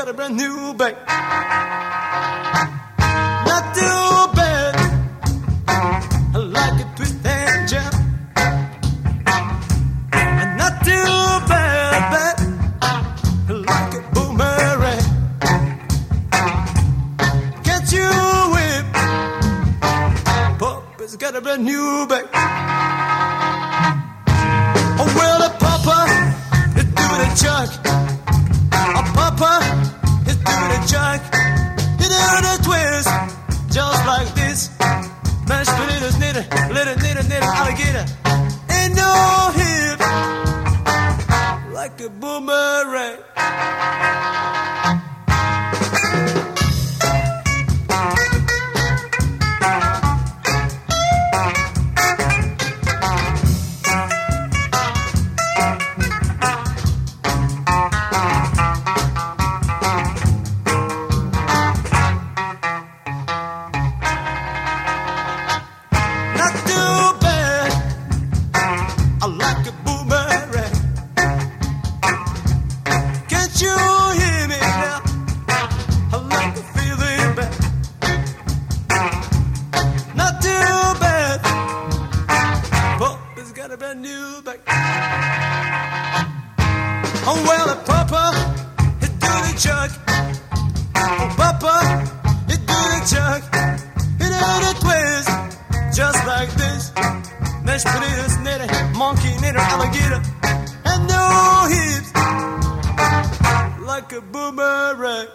got a brand new bag. Not too bad. I like it twist and jam. And not too bad, bad. I like it boomerang. Can't you whip? Papa's got a brand new bag. Oh well, the papa doing a jug. Alligator. Ain't no hip like a boomerang. Got a brand new back. Oh well, a papa is doing a jug. Oh papa is doing a jug. He did a twist just like this. Mashed potatoes, knitter, monkey, knitter, alligator, and no hips like a boomerang.